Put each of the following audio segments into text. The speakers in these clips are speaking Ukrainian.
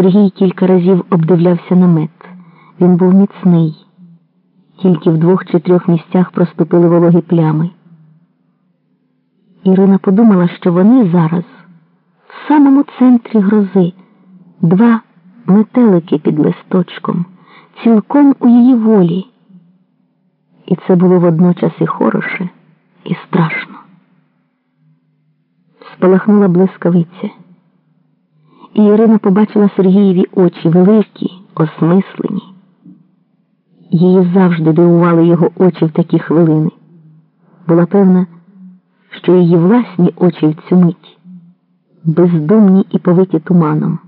Сергій кілька разів обдивлявся намет. Він був міцний. Тільки в двох чи трьох місцях проступили вологі плями. Ірина подумала, що вони зараз в самому центрі грози, два метелики під листочком, цілком у її волі. І це було водночас і хороше, і страшно. Спалахнула блискавиця. І Ірина побачила Сергієві очі великі, осмислені. Її завжди дивували його очі в такі хвилини. Була певна, що її власні очі в цю мить бездумні і повиті туманом.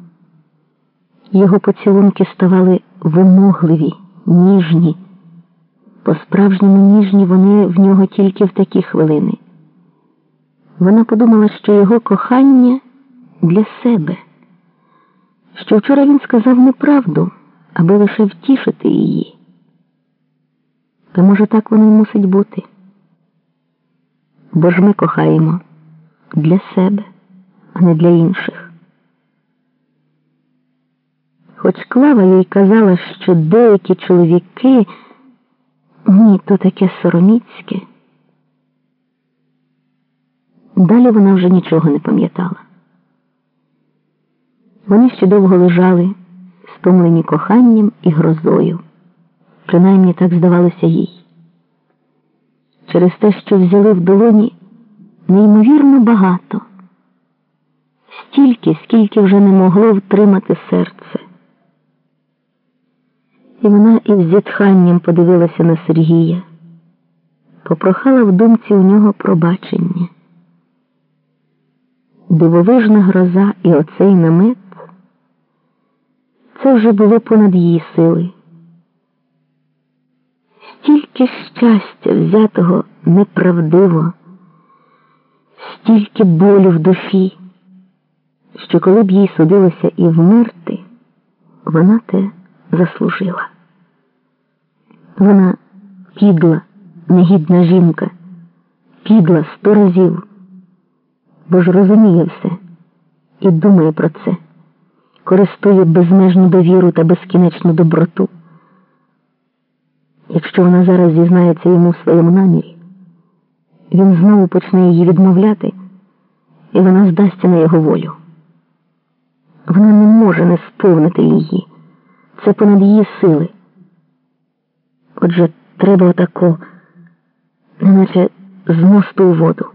Його поцілунки ставали вимогливі, ніжні. По справжньому ніжні вони в нього тільки в такі хвилини. Вона подумала, що його кохання для себе, що вчора він сказав неправду, аби лише втішити її. Та може так воно й мусить бути. Бо ж ми кохаємо для себе, а не для інших. Хоч Клава їй казала, що деякі чоловіки ні, то таке сороміцьке. Далі вона вже нічого не пам'ятала. Вони ще довго лежали, стомлені коханням і грозою. Принаймні так здавалося їй. Через те, що взяли в долоні неймовірно багато, стільки, скільки вже не могло втримати серце. І вона із зітханням подивилася на Сергія, попрохала в думці у нього пробачення. Дивовижна гроза і оцей намет це вже було понад її сили. Стільки щастя взятого неправдиво, стільки болю в душі, що коли б їй судилося і вмерти, вона те заслужила. Вона підла, негідна жінка, підла сто разів, бо ж розуміє все і думає про це, користує безмежну довіру та безкінечну доброту. Якщо вона зараз зізнається йому в своєму намірі, він знову почне її відмовляти, і вона здасться на його волю. Вона не може не сповнити її. Це понад її сили. Отже, треба отако, неначе з мосту у воду.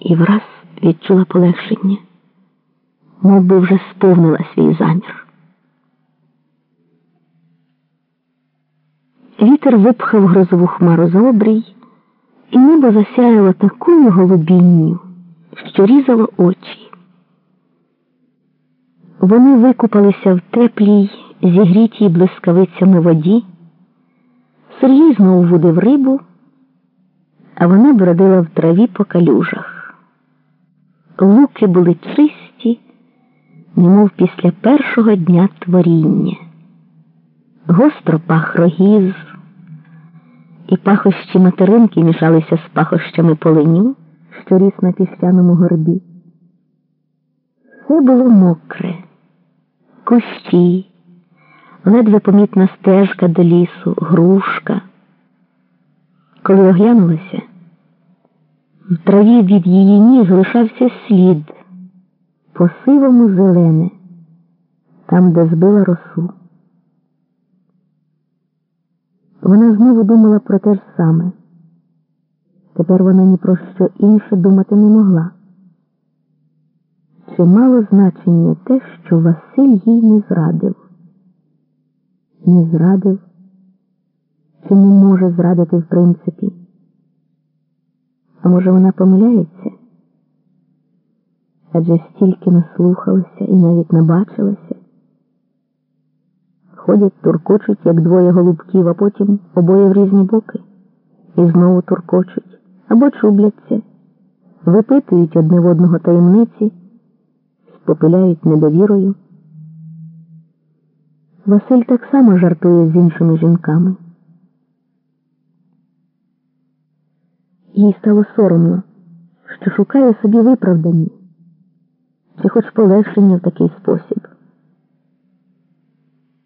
І враз відчула полегшення, мов би вже сповнила свій замір. Вітер випхав грозову хмару за обрій, і небо засяяло такою голубінню, що різало очі. Вони викупалися в теплій, зігрітій блискавицями воді. Сергій знову водив рибу, а вона бродила в траві по калюжах. Луки були чисті, немов після першого дня творіння. Гостро пах рогіз, і пахощі материнки мішалися з пахощами поленю, що ріс на піщаному горбі. Все було мокре, кущі, ледве помітна стежка до лісу, грушка. Коли оглянулася, в траві від її ніг лишався слід по сивому зелене, там, де збила росу. Вона знову думала про те ж саме. Тепер вона ні про що інше думати не могла. Чи мало значення те, що Василь їй не зрадив? Не зрадив, чи не може зрадити в принципі? А може вона помиляється? Адже стільки наслухалася і навіть набачилася. Ходять, туркочуть, як двоє голубків, а потім обоє в різні боки, і знову туркочуть або чубляться, випитують одне в одного таємниці попиляють недовірою. Василь так само жартує з іншими жінками. Їй стало соромно, що шукає собі виправдані, чи хоч полегшення в такий спосіб.